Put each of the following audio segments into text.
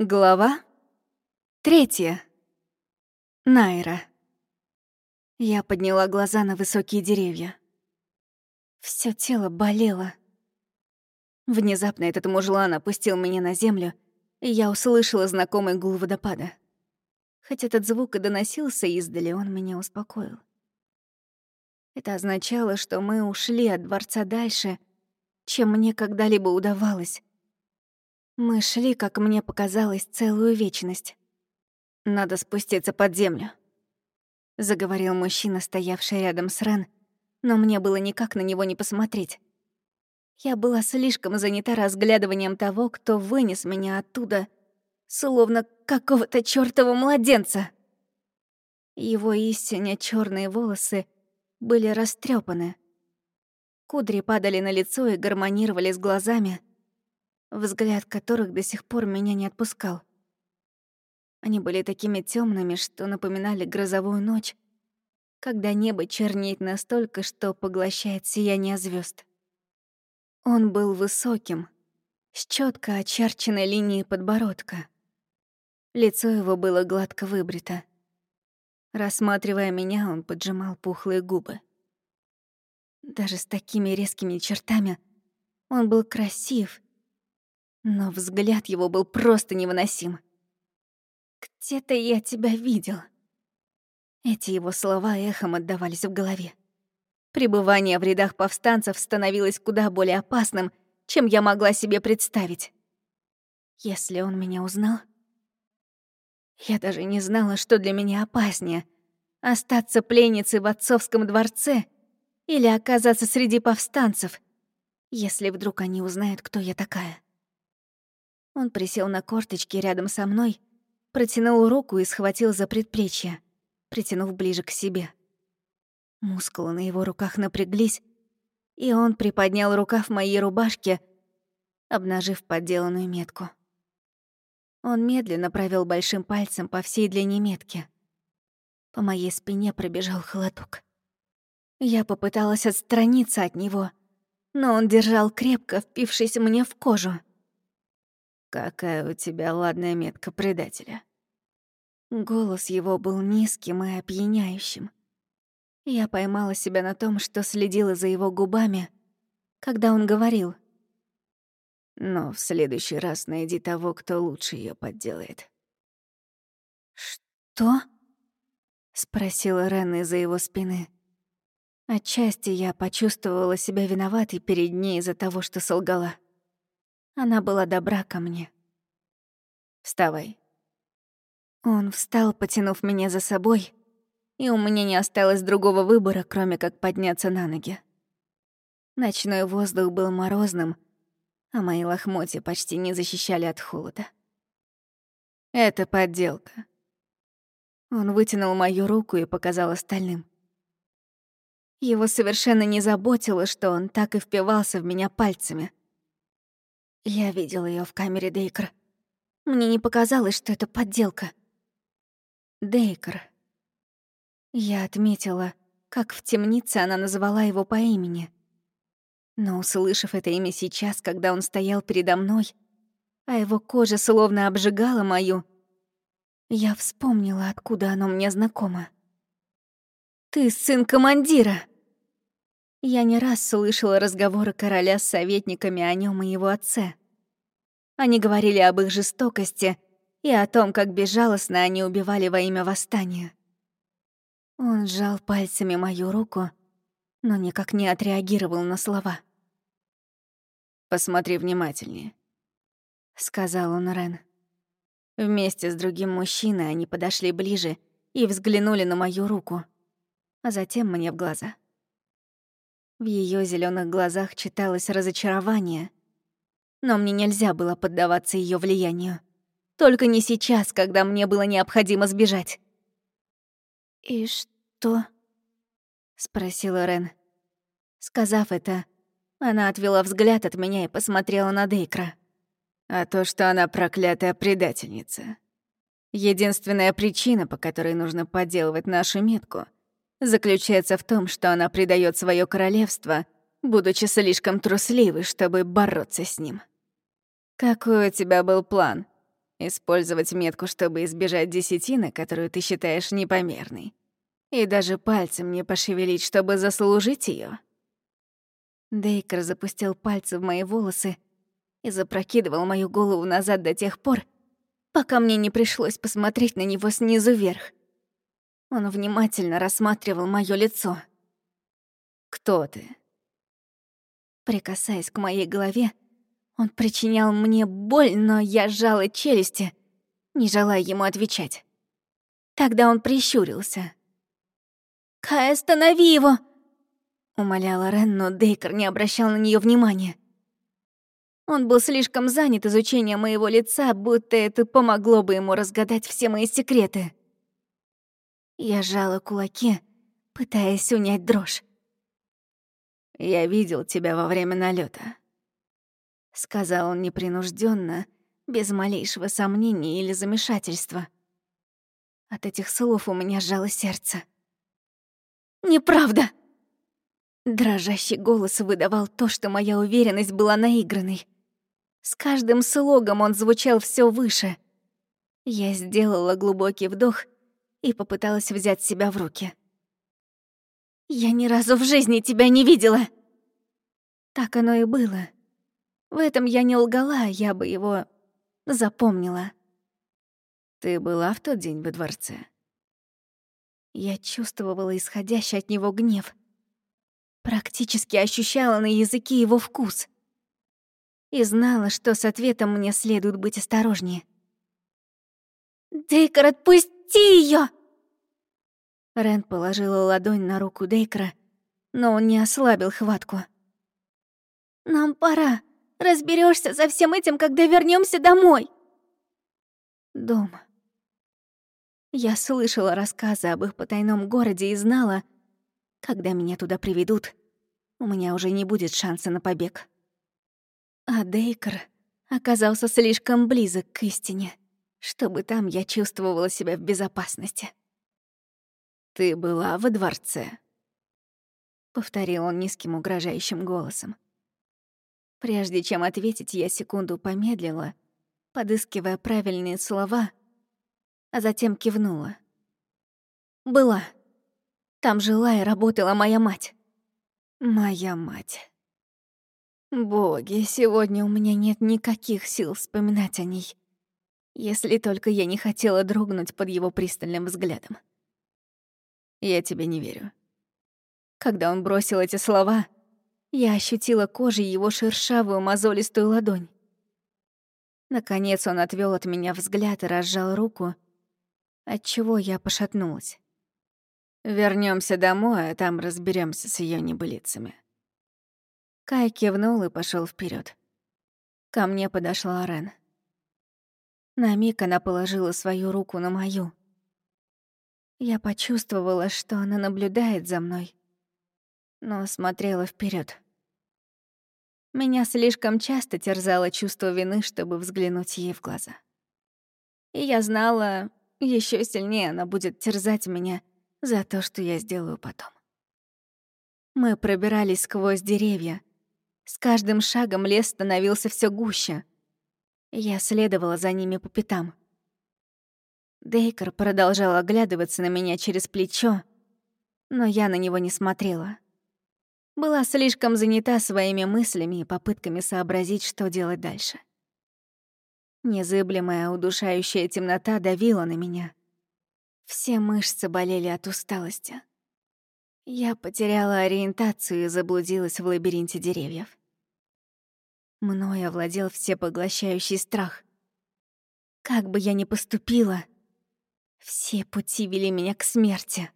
Глава третья. Найра. Я подняла глаза на высокие деревья. Всё тело болело. Внезапно этот мужлан опустил меня на землю, и я услышала знакомый гул водопада. Хоть этот звук и доносился издали, он меня успокоил. Это означало, что мы ушли от дворца дальше, чем мне когда-либо удавалось. Мы шли, как мне показалось, целую вечность. «Надо спуститься под землю», — заговорил мужчина, стоявший рядом с Рен, но мне было никак на него не посмотреть. Я была слишком занята разглядыванием того, кто вынес меня оттуда, словно какого-то чёртова младенца. Его истинно черные волосы были растрепаны. Кудри падали на лицо и гармонировали с глазами, взгляд которых до сих пор меня не отпускал. Они были такими темными, что напоминали грозовую ночь, когда небо чернеет настолько, что поглощает сияние звезд. Он был высоким, с четко очерченной линией подбородка. Лицо его было гладко выбрито. Рассматривая меня, он поджимал пухлые губы. Даже с такими резкими чертами он был красив но взгляд его был просто невыносим. «Где-то я тебя видел». Эти его слова эхом отдавались в голове. Пребывание в рядах повстанцев становилось куда более опасным, чем я могла себе представить. Если он меня узнал... Я даже не знала, что для меня опаснее — остаться пленницей в отцовском дворце или оказаться среди повстанцев, если вдруг они узнают, кто я такая. Он присел на корточки рядом со мной, протянул руку и схватил за предплечье, притянув ближе к себе. Мускулы на его руках напряглись, и он приподнял рукав моей рубашки, обнажив подделанную метку. Он медленно провел большим пальцем по всей длине метки. По моей спине пробежал холодок. Я попыталась отстраниться от него, но он держал крепко, впившись мне в кожу. «Какая у тебя ладная метка предателя». Голос его был низким и опьяняющим. Я поймала себя на том, что следила за его губами, когда он говорил. «Но в следующий раз найди того, кто лучше ее подделает». «Что?» — спросила Рен из-за его спины. Отчасти я почувствовала себя виноватой перед ней из-за того, что солгала. Она была добра ко мне. «Вставай». Он встал, потянув меня за собой, и у меня не осталось другого выбора, кроме как подняться на ноги. Ночной воздух был морозным, а мои лохмотья почти не защищали от холода. «Это подделка». Он вытянул мою руку и показал остальным. Его совершенно не заботило, что он так и впивался в меня пальцами. Я видел ее в камере Дейкер. Мне не показалось, что это подделка. Дейкер. Я отметила, как в темнице она назвала его по имени. Но, услышав это имя сейчас, когда он стоял передо мной, а его кожа словно обжигала мою, я вспомнила, откуда оно мне знакомо. «Ты сын командира!» Я не раз слышала разговоры короля с советниками о нем и его отце. Они говорили об их жестокости и о том, как безжалостно они убивали во имя восстания. Он сжал пальцами мою руку, но никак не отреагировал на слова. «Посмотри внимательнее», — сказал он Рен. Вместе с другим мужчиной они подошли ближе и взглянули на мою руку, а затем мне в глаза. В ее зеленых глазах читалось разочарование, но мне нельзя было поддаваться ее влиянию. Только не сейчас, когда мне было необходимо сбежать. «И что?» — спросила Рен. Сказав это, она отвела взгляд от меня и посмотрела на Дейкра. «А то, что она проклятая предательница. Единственная причина, по которой нужно подделывать нашу метку — заключается в том, что она предает свое королевство, будучи слишком трусливой, чтобы бороться с ним. Какой у тебя был план? Использовать метку, чтобы избежать десятины, которую ты считаешь непомерной. И даже пальцем не пошевелить, чтобы заслужить ее. Дейкер запустил пальцы в мои волосы и запрокидывал мою голову назад до тех пор, пока мне не пришлось посмотреть на него снизу вверх. Он внимательно рассматривал моё лицо. «Кто ты?» Прикасаясь к моей голове, он причинял мне боль, но я сжала челюсти, не желая ему отвечать. Тогда он прищурился. «Кай, останови его!» Умоляла Рен, но Дейкер не обращал на нее внимания. Он был слишком занят изучением моего лица, будто это помогло бы ему разгадать все мои секреты. Я сжала кулаки, пытаясь унять дрожь. «Я видел тебя во время налета, сказал он непринужденно, без малейшего сомнения или замешательства. От этих слов у меня сжало сердце. «Неправда!» Дрожащий голос выдавал то, что моя уверенность была наигранной. С каждым слогом он звучал все выше. Я сделала глубокий вдох — и попыталась взять себя в руки. «Я ни разу в жизни тебя не видела!» Так оно и было. В этом я не лгала, я бы его запомнила. «Ты была в тот день во дворце?» Я чувствовала исходящий от него гнев. Практически ощущала на языке его вкус. И знала, что с ответом мне следует быть осторожнее. «Дейкор, отпусти!» Отпусти ее! Рен положила ладонь на руку Дейкра, но он не ослабил хватку. «Нам пора. Разберешься со всем этим, когда вернемся домой». Дом. Я слышала рассказы об их потайном городе и знала, когда меня туда приведут, у меня уже не будет шанса на побег. А Дейкер оказался слишком близок к истине чтобы там я чувствовала себя в безопасности. «Ты была во дворце?» — повторил он низким угрожающим голосом. Прежде чем ответить, я секунду помедлила, подыскивая правильные слова, а затем кивнула. «Была. Там жила и работала моя мать. Моя мать. Боги, сегодня у меня нет никаких сил вспоминать о ней. Если только я не хотела дрогнуть под его пристальным взглядом. Я тебе не верю. Когда он бросил эти слова, я ощутила кожей его шершавую мозолистую ладонь. Наконец он отвел от меня взгляд и разжал руку, отчего я пошатнулась. Вернемся домой, а там разберемся с ее небылицами. Кай кивнул и пошел вперед. Ко мне подошла Рен. На миг она положила свою руку на мою. Я почувствовала, что она наблюдает за мной, но смотрела вперед. Меня слишком часто терзало чувство вины, чтобы взглянуть ей в глаза. И я знала, еще сильнее она будет терзать меня за то, что я сделаю потом. Мы пробирались сквозь деревья. С каждым шагом лес становился все гуще — я следовала за ними по пятам. Дейкер продолжал оглядываться на меня через плечо, но я на него не смотрела. Была слишком занята своими мыслями и попытками сообразить, что делать дальше. Незыблемая удушающая темнота давила на меня. Все мышцы болели от усталости. Я потеряла ориентацию и заблудилась в лабиринте деревьев. Мною овладел всепоглощающий страх. Как бы я ни поступила, все пути вели меня к смерти.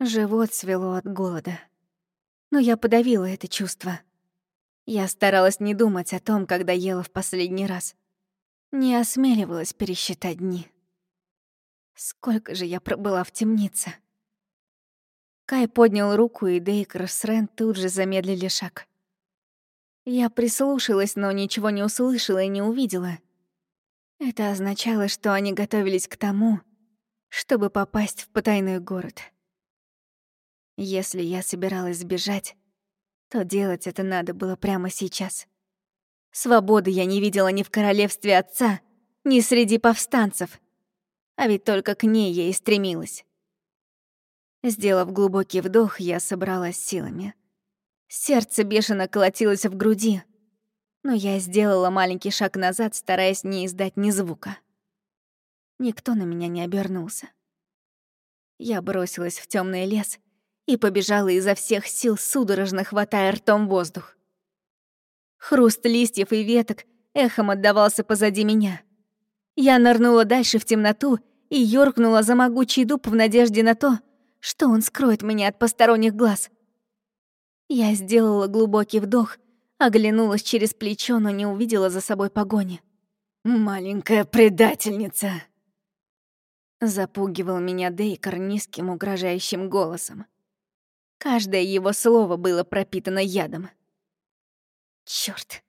Живот свело от голода. Но я подавила это чувство. Я старалась не думать о том, когда ела в последний раз. Не осмеливалась пересчитать дни. Сколько же я пробыла в темнице? Кай поднял руку, и Дейкер с Рен тут же замедлили шаг. Я прислушалась, но ничего не услышала и не увидела. Это означало, что они готовились к тому, чтобы попасть в потайной город. Если я собиралась сбежать, то делать это надо было прямо сейчас. Свободы я не видела ни в королевстве отца, не среди повстанцев. А ведь только к ней я и стремилась. Сделав глубокий вдох, я собралась силами. Сердце бешено колотилось в груди, но я сделала маленький шаг назад, стараясь не издать ни звука. Никто на меня не обернулся. Я бросилась в темный лес и побежала изо всех сил, судорожно хватая ртом воздух. Хруст листьев и веток эхом отдавался позади меня. Я нырнула дальше в темноту и юркнула за могучий дуб в надежде на то, что он скроет меня от посторонних глаз. Я сделала глубокий вдох, оглянулась через плечо, но не увидела за собой погони. «Маленькая предательница!» Запугивал меня Дейкер низким угрожающим голосом. Каждое его слово было пропитано ядом. Чёрт!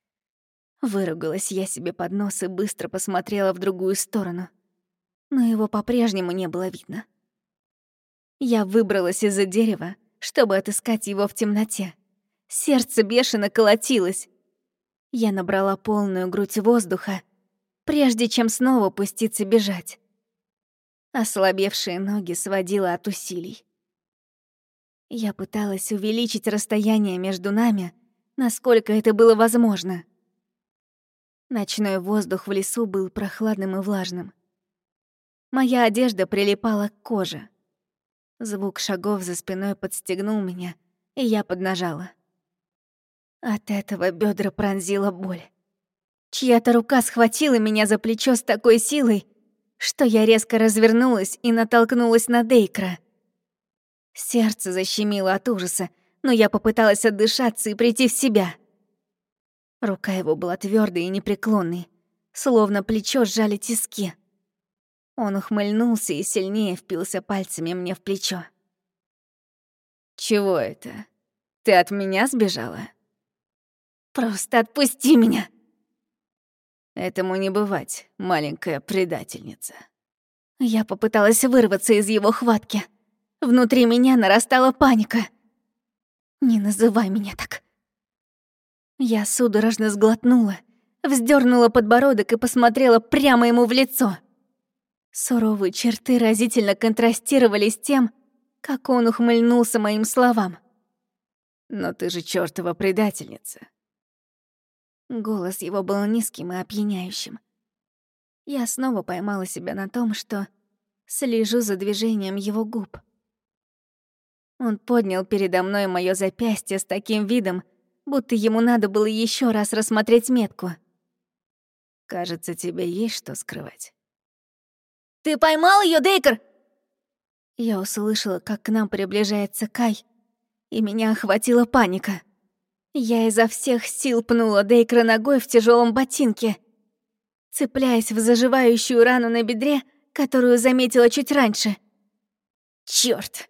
Выругалась я себе под нос и быстро посмотрела в другую сторону. Но его по-прежнему не было видно. Я выбралась из-за дерева, чтобы отыскать его в темноте. Сердце бешено колотилось. Я набрала полную грудь воздуха, прежде чем снова пуститься бежать. Ослабевшие ноги сводила от усилий. Я пыталась увеличить расстояние между нами, насколько это было возможно. Ночной воздух в лесу был прохладным и влажным. Моя одежда прилипала к коже. Звук шагов за спиной подстегнул меня, и я поднажала. От этого бедра пронзила боль. Чья-то рука схватила меня за плечо с такой силой, что я резко развернулась и натолкнулась на Дейкра. Сердце защемило от ужаса, но я попыталась отдышаться и прийти в себя. Рука его была твердой и непреклонной, словно плечо сжали тиски. Он ухмыльнулся и сильнее впился пальцами мне в плечо. «Чего это? Ты от меня сбежала?» «Просто отпусти меня!» Этому не бывать, маленькая предательница. Я попыталась вырваться из его хватки. Внутри меня нарастала паника. «Не называй меня так». Я судорожно сглотнула, вздернула подбородок и посмотрела прямо ему в лицо. Суровые черты разительно контрастировали с тем, как он ухмыльнулся моим словам. «Но ты же чёртова предательница. Голос его был низким и опьяняющим. Я снова поймала себя на том, что слежу за движением его губ. Он поднял передо мной моё запястье с таким видом, будто ему надо было еще раз рассмотреть метку. «Кажется, тебе есть что скрывать». «Ты поймал ее, Дейкер?» Я услышала, как к нам приближается Кай, и меня охватила паника. Я изо всех сил пнула Дейкра ногой в тяжелом ботинке, цепляясь в заживающую рану на бедре, которую заметила чуть раньше. Чёрт!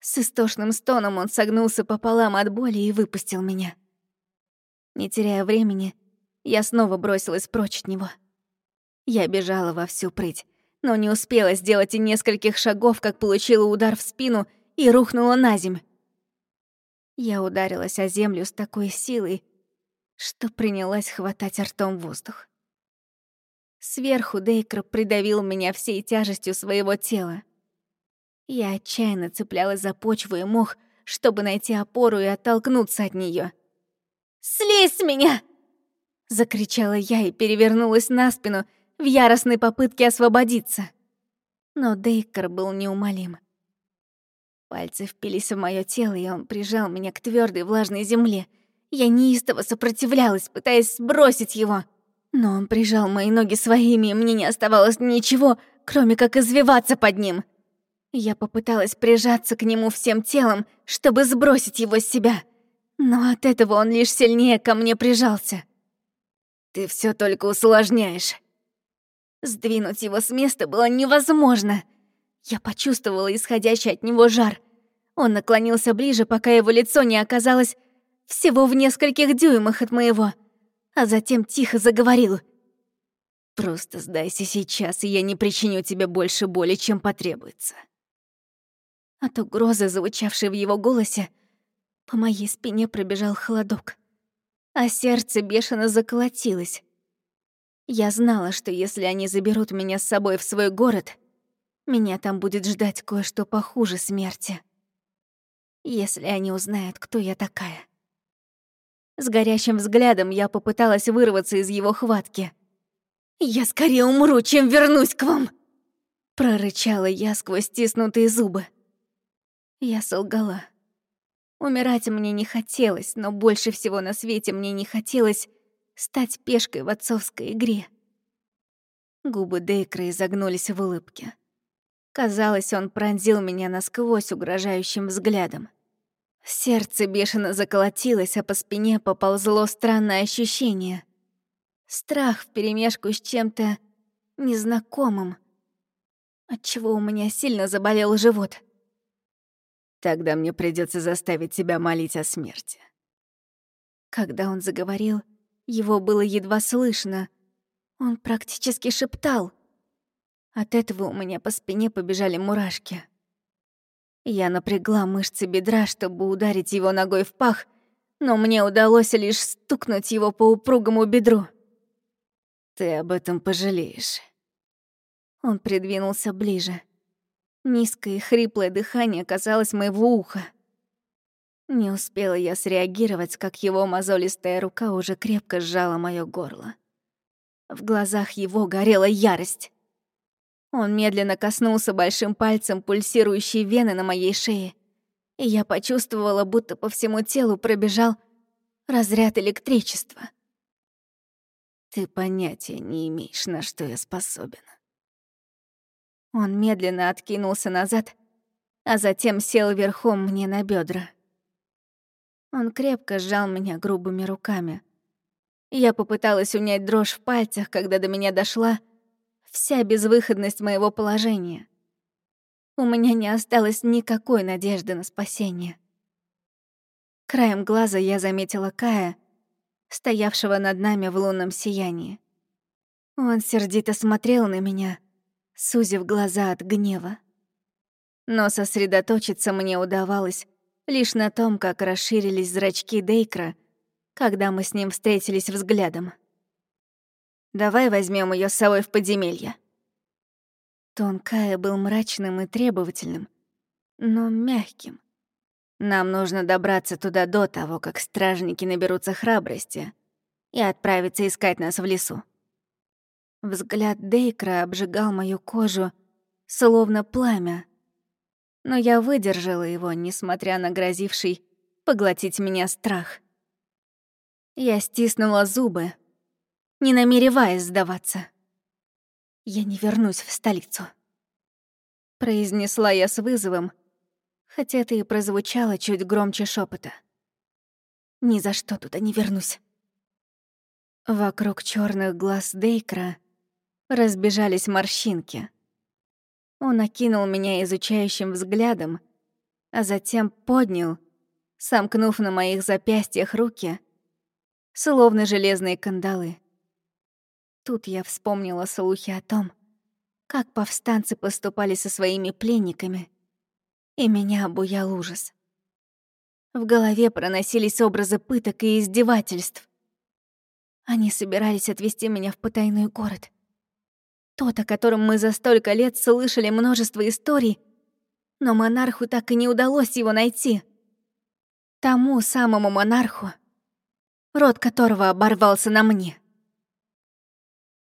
С истошным стоном он согнулся пополам от боли и выпустил меня. Не теряя времени, я снова бросилась прочь от него. Я бежала во всю прыть, но не успела сделать и нескольких шагов, как получила удар в спину и рухнула на земь. Я ударилась о землю с такой силой, что принялась хватать ртом воздух. Сверху Дейкер придавил меня всей тяжестью своего тела. Я отчаянно цеплялась за почву и мох, чтобы найти опору и оттолкнуться от нее. «Слезь с меня!» Закричала я и перевернулась на спину в яростной попытке освободиться. Но Дейкер был неумолим. Пальцы впились в моё тело, и он прижал меня к твердой влажной земле. Я неистово сопротивлялась, пытаясь сбросить его. Но он прижал мои ноги своими, и мне не оставалось ничего, кроме как извиваться под ним. Я попыталась прижаться к нему всем телом, чтобы сбросить его с себя. Но от этого он лишь сильнее ко мне прижался. «Ты все только усложняешь». Сдвинуть его с места было невозможно. Я почувствовала исходящий от него жар. Он наклонился ближе, пока его лицо не оказалось всего в нескольких дюймах от моего, а затем тихо заговорил. «Просто сдайся сейчас, и я не причиню тебе больше боли, чем потребуется». От угрозы, звучавшей в его голосе, по моей спине пробежал холодок, а сердце бешено заколотилось. Я знала, что если они заберут меня с собой в свой город, меня там будет ждать кое-что похуже смерти. Если они узнают, кто я такая. С горящим взглядом я попыталась вырваться из его хватки. «Я скорее умру, чем вернусь к вам!» Прорычала я сквозь стиснутые зубы. Я солгала. Умирать мне не хотелось, но больше всего на свете мне не хотелось стать пешкой в отцовской игре. Губы Дейкра изогнулись в улыбке. Казалось, он пронзил меня насквозь угрожающим взглядом. Сердце бешено заколотилось, а по спине поползло странное ощущение. Страх вперемешку с чем-то незнакомым, отчего у меня сильно заболел живот. Тогда мне придется заставить тебя молить о смерти. Когда он заговорил, его было едва слышно. Он практически шептал. От этого у меня по спине побежали мурашки. Я напрягла мышцы бедра, чтобы ударить его ногой в пах, но мне удалось лишь стукнуть его по упругому бедру. «Ты об этом пожалеешь». Он придвинулся ближе. Низкое хриплое дыхание казалось моего уха. Не успела я среагировать, как его мозолистая рука уже крепко сжала моё горло. В глазах его горела ярость. Он медленно коснулся большим пальцем пульсирующей вены на моей шее, и я почувствовала, будто по всему телу пробежал разряд электричества. Ты понятия не имеешь, на что я способен. Он медленно откинулся назад, а затем сел верхом мне на бедра. Он крепко сжал меня грубыми руками. Я попыталась унять дрожь в пальцах, когда до меня дошла вся безвыходность моего положения. У меня не осталось никакой надежды на спасение. Краем глаза я заметила Кая, стоявшего над нами в лунном сиянии. Он сердито смотрел на меня, сузив глаза от гнева. Но сосредоточиться мне удавалось лишь на том, как расширились зрачки Дейкра, когда мы с ним встретились взглядом. «Давай возьмем ее с собой в подземелье». Тон Кая был мрачным и требовательным, но мягким. Нам нужно добраться туда до того, как стражники наберутся храбрости и отправиться искать нас в лесу. Взгляд Дейкра обжигал мою кожу, словно пламя. Но я выдержала его, несмотря на грозивший поглотить меня страх. Я стиснула зубы, не намереваясь сдаваться. «Я не вернусь в столицу», — произнесла я с вызовом, хотя это и прозвучало чуть громче шепота. «Ни за что туда не вернусь». Вокруг черных глаз Дейкра разбежались морщинки. Он окинул меня изучающим взглядом, а затем поднял, сомкнув на моих запястьях руки, словно железные кандалы. Тут я вспомнила слухи о том, как повстанцы поступали со своими пленниками, и меня обуял ужас. В голове проносились образы пыток и издевательств. Они собирались отвезти меня в потайной город, тот, о котором мы за столько лет слышали множество историй, но монарху так и не удалось его найти. Тому самому монарху, род которого оборвался на мне.